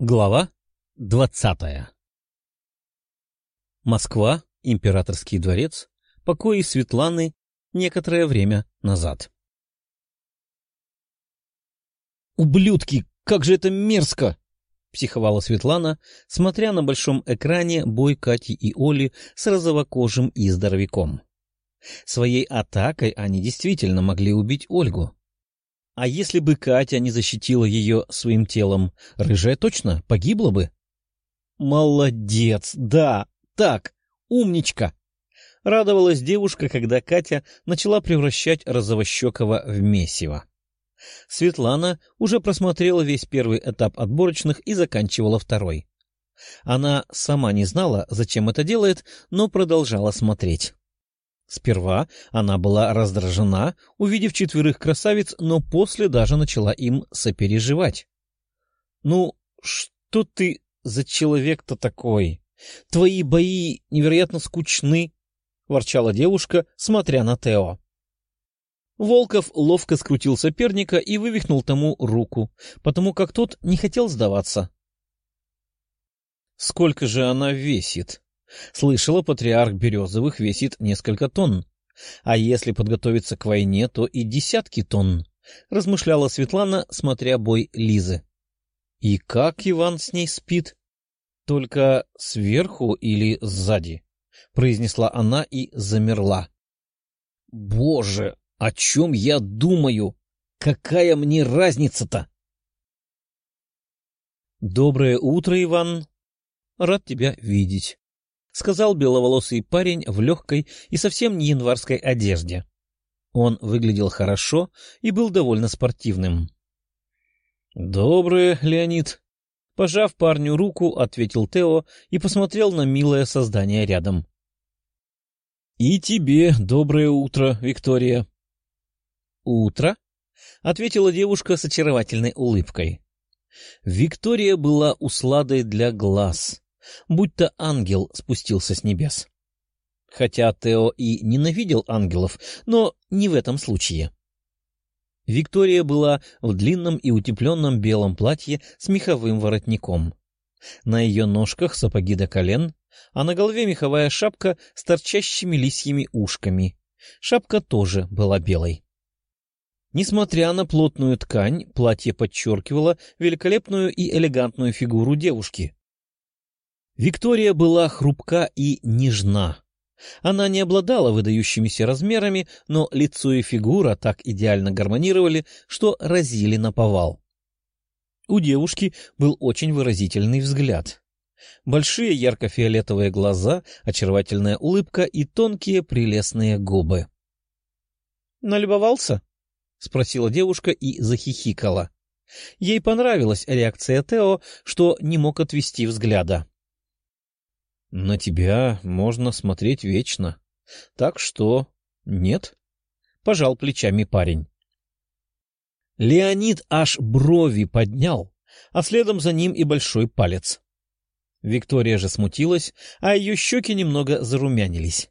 Глава двадцатая Москва, Императорский дворец, покои Светланы некоторое время назад. «Ублюдки, как же это мерзко!» — психовала Светлана, смотря на большом экране бой Кати и Оли с розовокожим и здоровяком. Своей атакой они действительно могли убить Ольгу. А если бы Катя не защитила ее своим телом, рыжая точно погибла бы? «Молодец! Да, так, умничка!» Радовалась девушка, когда Катя начала превращать Розовощекова в месиво. Светлана уже просмотрела весь первый этап отборочных и заканчивала второй. Она сама не знала, зачем это делает, но продолжала смотреть. Сперва она была раздражена, увидев четверых красавиц, но после даже начала им сопереживать. — Ну, что ты за человек-то такой? Твои бои невероятно скучны, — ворчала девушка, смотря на Тео. Волков ловко скрутил соперника и вывихнул тому руку, потому как тот не хотел сдаваться. — Сколько же она весит? Слышала, патриарх Березовых весит несколько тонн. А если подготовиться к войне, то и десятки тонн, — размышляла Светлана, смотря бой Лизы. И как Иван с ней спит? Только сверху или сзади? — произнесла она и замерла. — Боже, о чем я думаю? Какая мне разница-то? — Доброе утро, Иван. Рад тебя видеть. — сказал беловолосый парень в легкой и совсем не январской одежде. Он выглядел хорошо и был довольно спортивным. — Доброе, Леонид. Пожав парню руку, ответил Тео и посмотрел на милое создание рядом. — И тебе доброе утро, Виктория. — Утро? — ответила девушка с очаровательной улыбкой. Виктория была усладой для глаз будто ангел спустился с небес. Хотя Тео и ненавидел ангелов, но не в этом случае. Виктория была в длинном и утепленном белом платье с меховым воротником. На ее ножках сапоги до колен, а на голове меховая шапка с торчащими лисьими ушками. Шапка тоже была белой. Несмотря на плотную ткань, платье подчеркивало великолепную и элегантную фигуру девушки. Виктория была хрупка и нежна. Она не обладала выдающимися размерами, но лицо и фигура так идеально гармонировали, что разили на повал. У девушки был очень выразительный взгляд. Большие ярко-фиолетовые глаза, очаровательная улыбка и тонкие прелестные губы. «Налюбовался?» — спросила девушка и захихикала. Ей понравилась реакция Тео, что не мог отвести взгляда. На тебя можно смотреть вечно. Так что нет? Пожал плечами парень. Леонид аж брови поднял, а следом за ним и большой палец. Виктория же смутилась, а ее щеки немного зарумянились.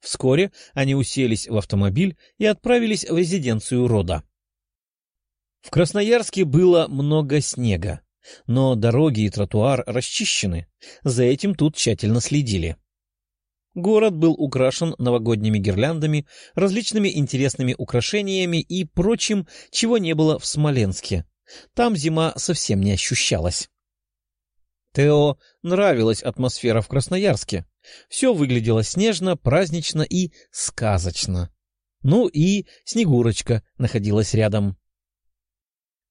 Вскоре они уселись в автомобиль и отправились в резиденцию рода. В Красноярске было много снега. Но дороги и тротуар расчищены, за этим тут тщательно следили. Город был украшен новогодними гирляндами, различными интересными украшениями и прочим, чего не было в Смоленске. Там зима совсем не ощущалась. Тео нравилась атмосфера в Красноярске. Все выглядело снежно, празднично и сказочно. Ну и Снегурочка находилась рядом.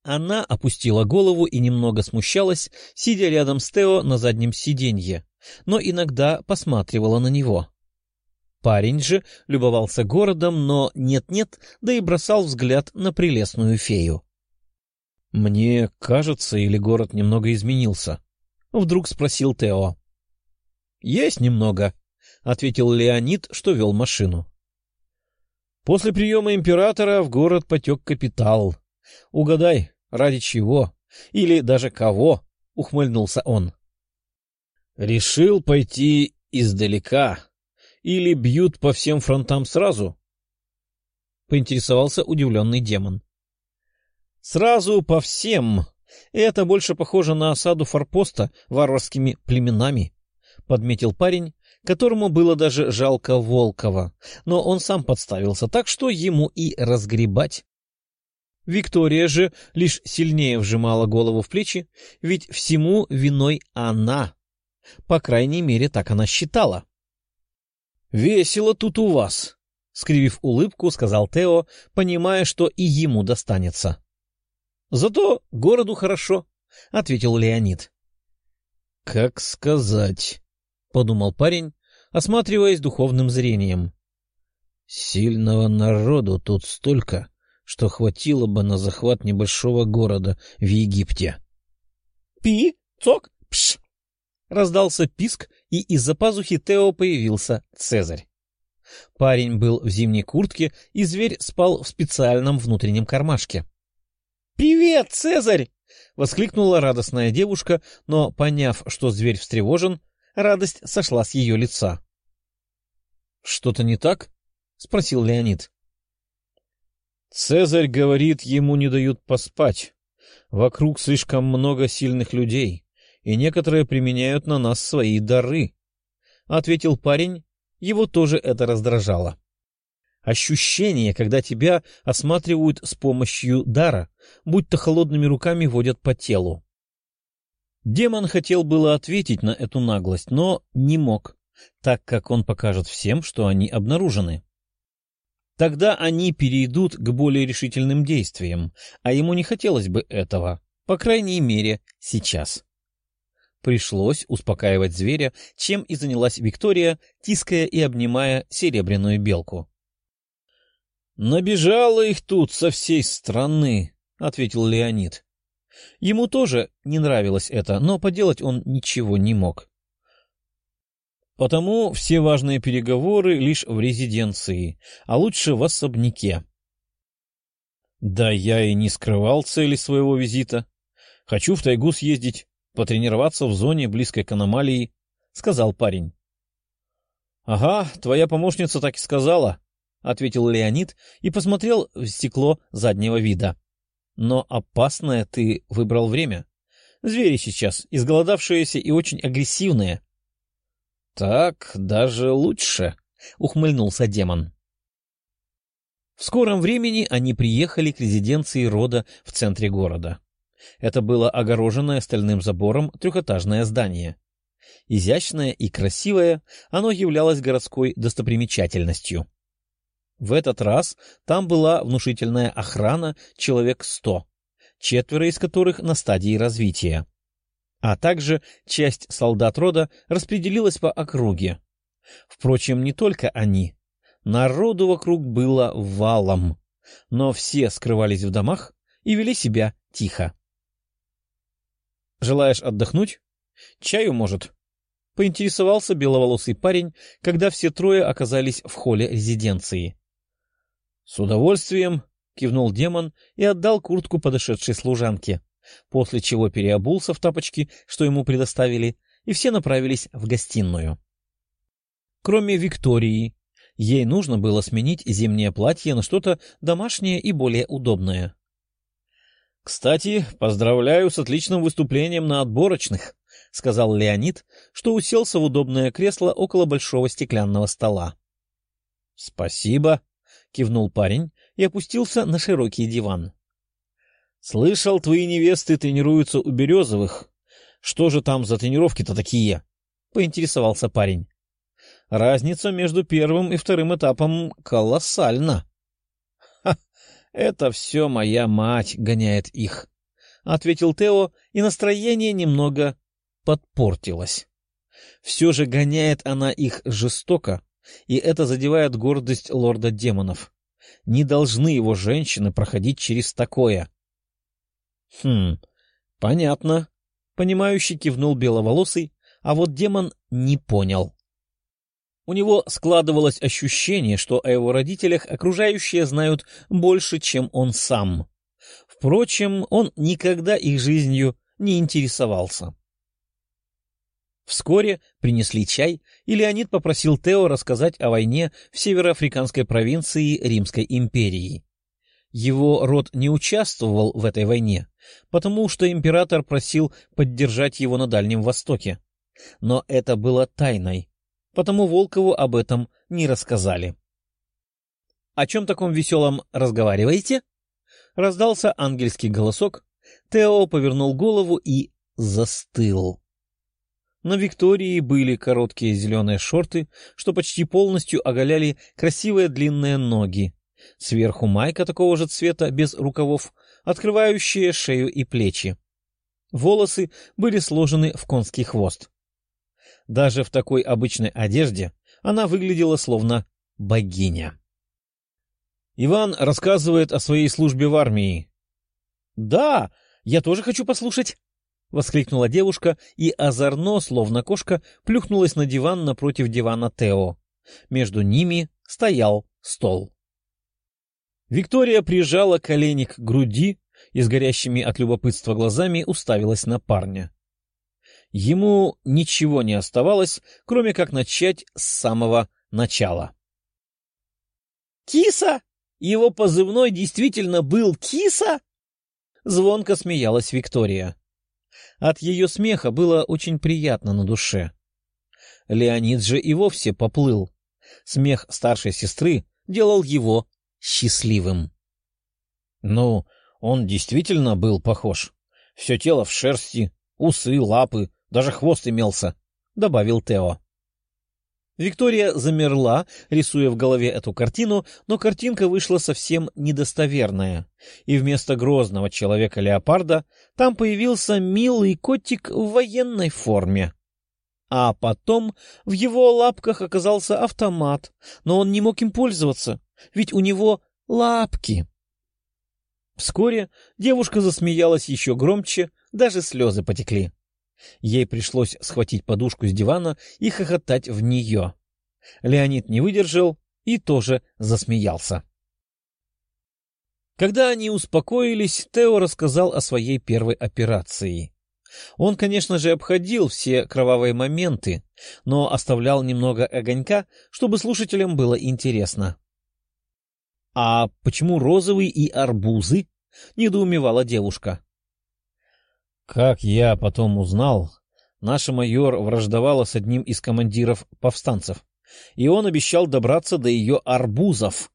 Она опустила голову и немного смущалась, сидя рядом с Тео на заднем сиденье, но иногда посматривала на него. Парень же любовался городом, но нет-нет, да и бросал взгляд на прелестную фею. — Мне кажется, или город немного изменился? — вдруг спросил Тео. — Есть немного, — ответил Леонид, что вел машину. После приема императора в город потек капитал. Угадай, Ради чего? Или даже кого? — ухмыльнулся он. — Решил пойти издалека. Или бьют по всем фронтам сразу? — поинтересовался удивленный демон. — Сразу по всем, это больше похоже на осаду форпоста варварскими племенами, — подметил парень, которому было даже жалко Волкова, но он сам подставился, так что ему и разгребать. Виктория же лишь сильнее вжимала голову в плечи, ведь всему виной она. По крайней мере, так она считала. — Весело тут у вас, — скривив улыбку, сказал Тео, понимая, что и ему достанется. — Зато городу хорошо, — ответил Леонид. — Как сказать, — подумал парень, осматриваясь духовным зрением. — Сильного народу тут столько, что хватило бы на захват небольшого города в Египте. — Пи, цок, пш! Раздался писк, и из-за пазухи Тео появился Цезарь. Парень был в зимней куртке, и зверь спал в специальном внутреннем кармашке. «Привет, Цезарь!» — воскликнула радостная девушка, но, поняв, что зверь встревожен, радость сошла с ее лица. «Что-то не так?» — спросил Леонид. «Цезарь говорит, ему не дают поспать. Вокруг слишком много сильных людей, и некоторые применяют на нас свои дары», — ответил парень. Его тоже это раздражало. Ощущение, когда тебя осматривают с помощью дара, будь то холодными руками водят по телу. Демон хотел было ответить на эту наглость, но не мог, так как он покажет всем, что они обнаружены. Тогда они перейдут к более решительным действиям, а ему не хотелось бы этого, по крайней мере, сейчас. Пришлось успокаивать зверя, чем и занялась Виктория, тиская и обнимая серебряную белку. «Набежало их тут со всей страны», — ответил Леонид. Ему тоже не нравилось это, но поделать он ничего не мог. Потому все важные переговоры лишь в резиденции, а лучше в особняке. Да я и не скрывал цели своего визита. Хочу в тайгу съездить, потренироваться в зоне, близкой к аномалии, — сказал парень. — Ага, твоя помощница так и сказала, — ответил Леонид и посмотрел в стекло заднего вида. — Но опасное ты выбрал время. Звери сейчас, изголодавшиеся и очень агрессивные. — Так даже лучше, — ухмыльнулся демон. В скором времени они приехали к резиденции рода в центре города. Это было огороженное стальным забором трехэтажное здание. Изящное и красивое, оно являлось городской достопримечательностью. В этот раз там была внушительная охрана человек сто, четверо из которых на стадии развития. А также часть солдат рода распределилась по округе. Впрочем, не только они. Народу вокруг было валом, но все скрывались в домах и вели себя тихо. «Желаешь отдохнуть? Чаю, может?» — поинтересовался беловолосый парень, когда все трое оказались в холле резиденции. «С удовольствием!» — кивнул демон и отдал куртку подошедшей служанке, после чего переобулся в тапочки, что ему предоставили, и все направились в гостиную. Кроме Виктории, ей нужно было сменить зимнее платье на что-то домашнее и более удобное. — Кстати, поздравляю с отличным выступлением на отборочных, — сказал Леонид, что уселся в удобное кресло около большого стеклянного стола. — Спасибо, — кивнул парень и опустился на широкий диван. — Слышал, твои невесты тренируются у Березовых. Что же там за тренировки-то такие? — поинтересовался парень. — Разница между первым и вторым этапом колоссальна. — это все моя мать гоняет их, — ответил Тео, и настроение немного подпортилось. Все же гоняет она их жестоко, и это задевает гордость лорда демонов. Не должны его женщины проходить через такое. — Хм, понятно. Понимающий кивнул беловолосый, а вот демон не понял. У него складывалось ощущение, что о его родителях окружающие знают больше, чем он сам. Впрочем, он никогда их жизнью не интересовался. Вскоре принесли чай, и Леонид попросил Тео рассказать о войне в североафриканской провинции Римской империи. Его род не участвовал в этой войне, потому что император просил поддержать его на Дальнем Востоке. Но это было тайной, потому Волкову об этом не рассказали. — О чем таком веселом разговариваете? — раздался ангельский голосок. Тео повернул голову и застыл. На Виктории были короткие зеленые шорты, что почти полностью оголяли красивые длинные ноги. Сверху майка такого же цвета, без рукавов, открывающая шею и плечи. Волосы были сложены в конский хвост. Даже в такой обычной одежде она выглядела словно богиня. Иван рассказывает о своей службе в армии. — Да, я тоже хочу послушать, — воскликнула девушка и озорно, словно кошка, плюхнулась на диван напротив дивана Тео. Между ними стоял стол. Виктория прижала колени к груди и с горящими от любопытства глазами уставилась на парня. Ему ничего не оставалось, кроме как начать с самого начала. «Киса? Его позывной действительно был Киса?» Звонко смеялась Виктория. От ее смеха было очень приятно на душе. Леонид же и вовсе поплыл. Смех старшей сестры делал его счастливым. Ну, он действительно был похож. Все тело в шерсти, усы, лапы, даже хвост имелся, — добавил Тео. Виктория замерла, рисуя в голове эту картину, но картинка вышла совсем недостоверная, и вместо грозного человека-леопарда там появился милый котик в военной форме. А потом в его лапках оказался автомат, но он не мог им пользоваться, ведь у него лапки. Вскоре девушка засмеялась еще громче, даже слезы потекли. Ей пришлось схватить подушку с дивана и хохотать в нее. Леонид не выдержал и тоже засмеялся. Когда они успокоились, Тео рассказал о своей первой операции. Он, конечно же, обходил все кровавые моменты, но оставлял немного огонька, чтобы слушателям было интересно. — А почему розовый и арбузы? — недоумевала девушка. Как я потом узнал, наша майор враждовала с одним из командиров повстанцев, и он обещал добраться до ее арбузов.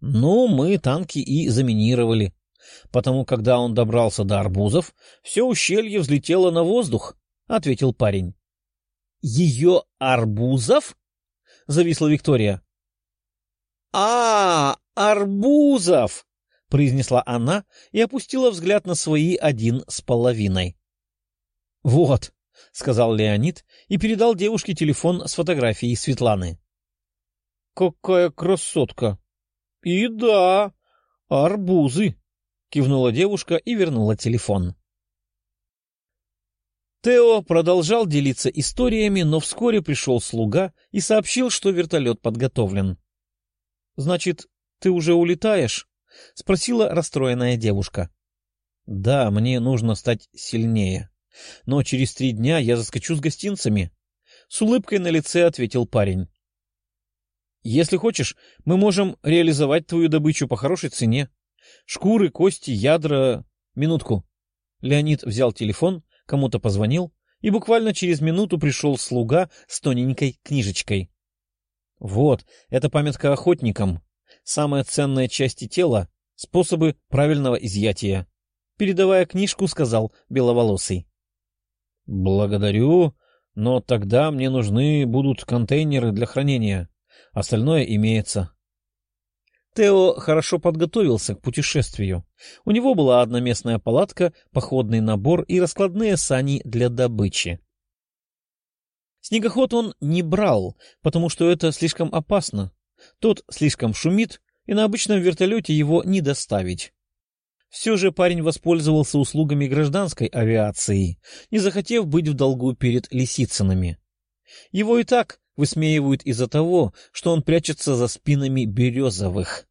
Ну, мы танки и заминировали, потому когда он добрался до арбузов, все ущелье взлетело на воздух, — ответил парень. — Ее арбузов? — зависла Виктория. — А, арбузов! — произнесла она и опустила взгляд на свои один с половиной. — Вот, — сказал Леонид и передал девушке телефон с фотографией Светланы. — Какая красотка! — И да, арбузы! — кивнула девушка и вернула телефон. Тео продолжал делиться историями, но вскоре пришел слуга и сообщил, что вертолет подготовлен. — Значит, ты уже улетаешь? — спросила расстроенная девушка. — Да, мне нужно стать сильнее. Но через три дня я заскочу с гостинцами. С улыбкой на лице ответил парень. — Если хочешь, мы можем реализовать твою добычу по хорошей цене. Шкуры, кости, ядра... Минутку. Леонид взял телефон, кому-то позвонил, и буквально через минуту пришел слуга с тоненькой книжечкой. — Вот, это памятка охотникам самые ценные части тела, способы правильного изъятия. Передавая книжку, сказал Беловолосый. — Благодарю, но тогда мне нужны будут контейнеры для хранения. Остальное имеется. Тео хорошо подготовился к путешествию. У него была одноместная палатка, походный набор и раскладные сани для добычи. Снегоход он не брал, потому что это слишком опасно. Тот слишком шумит, и на обычном вертолете его не доставить. Все же парень воспользовался услугами гражданской авиации, не захотев быть в долгу перед Лисицынами. Его и так высмеивают из-за того, что он прячется за спинами Березовых.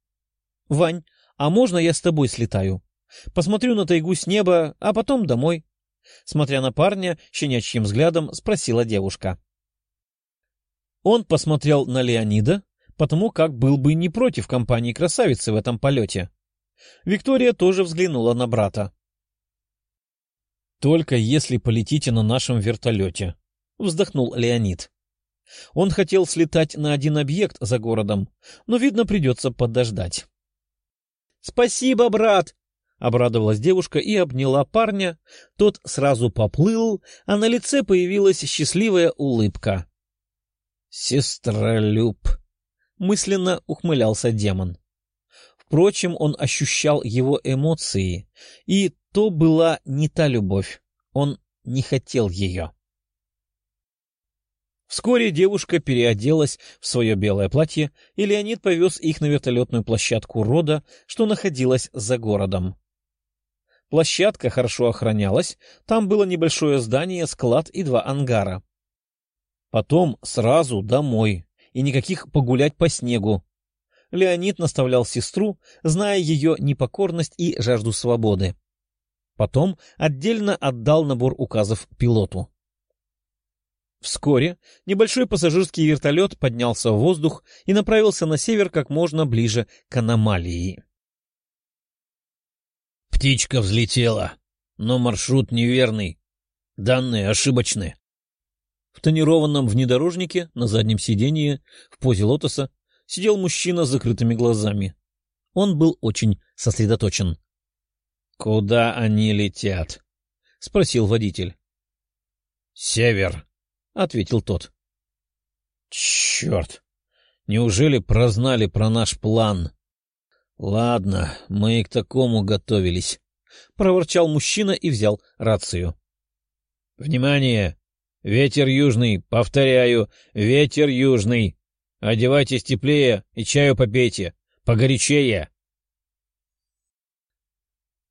— Вань, а можно я с тобой слетаю? Посмотрю на тайгу с неба, а потом домой. Смотря на парня, щенячьим взглядом спросила девушка. Он посмотрел на Леонида, потому как был бы не против компании красавицы в этом полете. Виктория тоже взглянула на брата. «Только если полетите на нашем вертолете», — вздохнул Леонид. Он хотел слетать на один объект за городом, но, видно, придется подождать. «Спасибо, брат!» — обрадовалась девушка и обняла парня. Тот сразу поплыл, а на лице появилась счастливая улыбка. «Сестролюб!» — мысленно ухмылялся демон. Впрочем, он ощущал его эмоции, и то была не та любовь. Он не хотел ее. Вскоре девушка переоделась в свое белое платье, и Леонид повез их на вертолетную площадку рода, что находилась за городом. Площадка хорошо охранялась, там было небольшое здание, склад и два ангара. Потом сразу домой, и никаких погулять по снегу. Леонид наставлял сестру, зная ее непокорность и жажду свободы. Потом отдельно отдал набор указов пилоту. Вскоре небольшой пассажирский вертолет поднялся в воздух и направился на север как можно ближе к аномалии. «Птичка взлетела, но маршрут неверный. Данные ошибочны». В тонированном внедорожнике на заднем сиденье в позе лотоса сидел мужчина с закрытыми глазами. Он был очень сосредоточен. «Куда они летят?» — спросил водитель. «Север», ответил тот. — Черт! Неужели прознали про наш план? — Ладно, мы и к такому готовились, — проворчал мужчина и взял рацию. — Внимание! Ветер южный, повторяю, ветер южный. Одевайтесь теплее и чаю попейте, погорячее.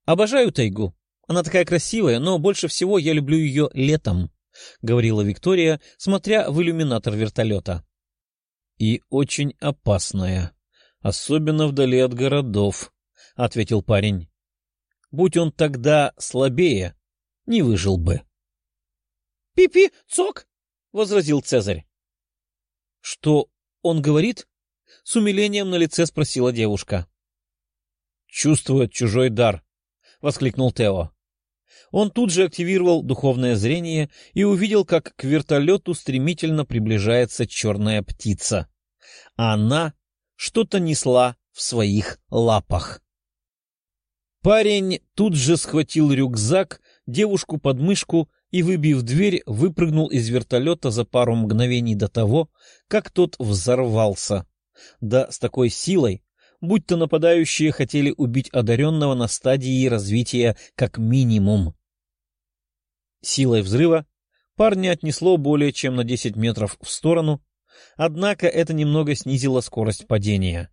Обожаю тайгу. Она такая красивая, но больше всего я люблю ее летом. — говорила Виктория, смотря в иллюминатор вертолета. — И очень опасная, особенно вдали от городов, — ответил парень. — Будь он тогда слабее, не выжил бы. «Пи — Пи-пи, цок! — возразил Цезарь. — Что он говорит? — с умилением на лице спросила девушка. — Чувствует чужой дар, — воскликнул Тео. Он тут же активировал духовное зрение и увидел, как к вертолету стремительно приближается черная птица. Она что-то несла в своих лапах. Парень тут же схватил рюкзак, девушку под мышку и, выбив дверь, выпрыгнул из вертолета за пару мгновений до того, как тот взорвался. Да с такой силой, будь то нападающие хотели убить одаренного на стадии развития как минимум. Силой взрыва парня отнесло более чем на 10 метров в сторону, однако это немного снизило скорость падения.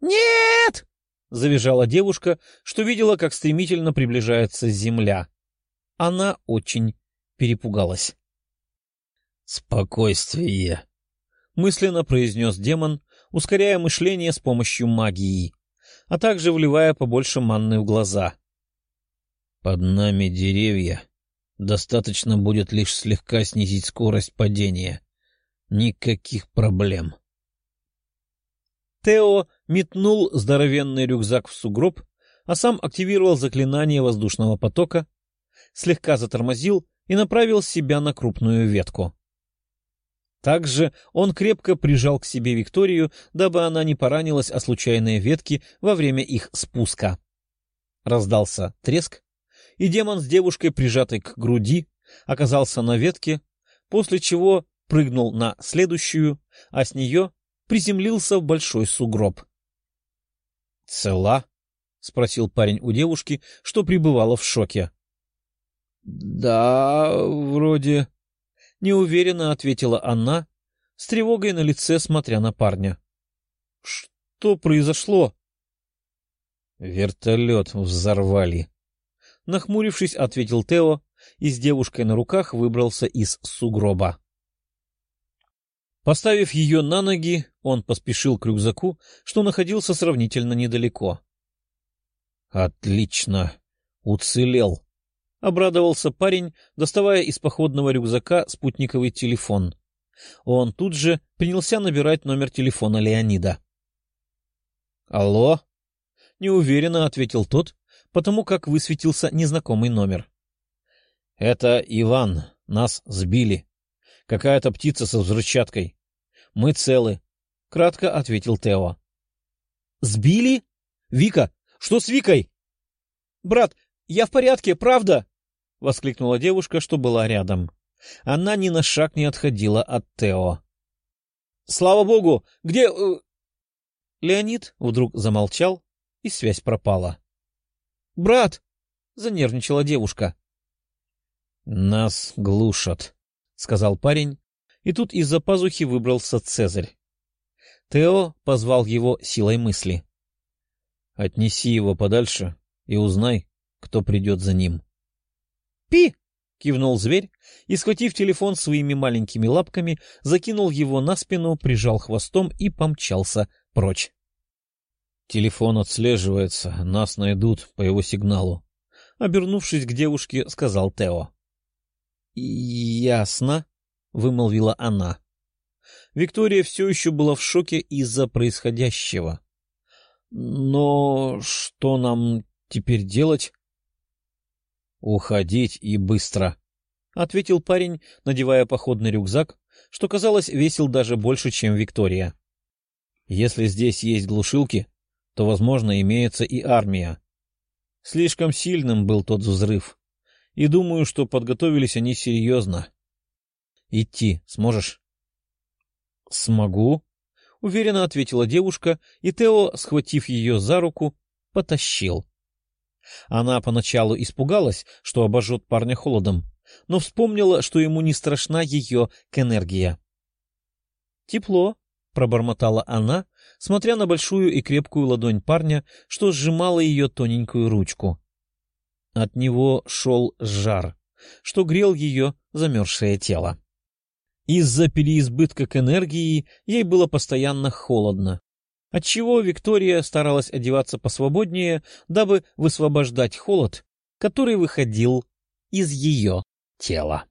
«Нет!» — завизжала девушка, что видела, как стремительно приближается земля. Она очень перепугалась. «Спокойствие!» — мысленно произнес демон, ускоряя мышление с помощью магии, а также вливая побольше манны в глаза. «Под нами деревья. Достаточно будет лишь слегка снизить скорость падения. Никаких проблем». Тео метнул здоровенный рюкзак в сугроб, а сам активировал заклинание воздушного потока, слегка затормозил и направил себя на крупную ветку. Также он крепко прижал к себе Викторию, дабы она не поранилась о случайные ветки во время их спуска. Раздался треск, и демон с девушкой, прижатой к груди, оказался на ветке, после чего прыгнул на следующую, а с нее приземлился в большой сугроб. «Цела?» — спросил парень у девушки, что пребывала в шоке. «Да, вроде...» — неуверенно ответила она, с тревогой на лице смотря на парня. — Что произошло? — Вертолет взорвали. Нахмурившись, ответил Тео и с девушкой на руках выбрался из сугроба. Поставив ее на ноги, он поспешил к рюкзаку, что находился сравнительно недалеко. — Отлично! Уцелел! — обрадовался парень, доставая из походного рюкзака спутниковый телефон. Он тут же принялся набирать номер телефона Леонида. — Алло? — неуверенно ответил тот, потому как высветился незнакомый номер. — Это Иван. Нас сбили. Какая-то птица со взрывчаткой. Мы целы, — кратко ответил Тео. — Сбили? Вика, что с Викой? — Брат, я в порядке, правда? — воскликнула девушка, что была рядом. Она ни на шаг не отходила от Тео. — Слава богу! Где... Э, Леонид вдруг замолчал, и связь пропала. — Брат! — занервничала девушка. — Нас глушат, — сказал парень, и тут из-за пазухи выбрался Цезарь. Тео позвал его силой мысли. — Отнеси его подальше и узнай, кто придет за ним. — Пи! — кивнул зверь и, схватив телефон своими маленькими лапками, закинул его на спину, прижал хвостом и помчался прочь. Телефон отслеживается, нас найдут по его сигналу. Обернувшись к девушке, сказал Тео. — Ясно, — вымолвила она. Виктория все еще была в шоке из-за происходящего. — Но что нам теперь делать? — Уходить и быстро, — ответил парень, надевая походный рюкзак, что, казалось, весил даже больше, чем Виктория. — Если здесь есть глушилки, то, возможно, имеется и армия. Слишком сильным был тот взрыв, и думаю, что подготовились они серьезно. Идти сможешь? — Смогу, — уверенно ответила девушка, и Тео, схватив ее за руку, потащил. Она поначалу испугалась, что обожжет парня холодом, но вспомнила, что ему не страшна ее к энергия. — Тепло, — пробормотала она, смотря на большую и крепкую ладонь парня, что сжимала ее тоненькую ручку. От него шел жар, что грел ее замерзшее тело. Из-за переизбытка к энергии ей было постоянно холодно, отчего Виктория старалась одеваться посвободнее, дабы высвобождать холод, который выходил из ее тела.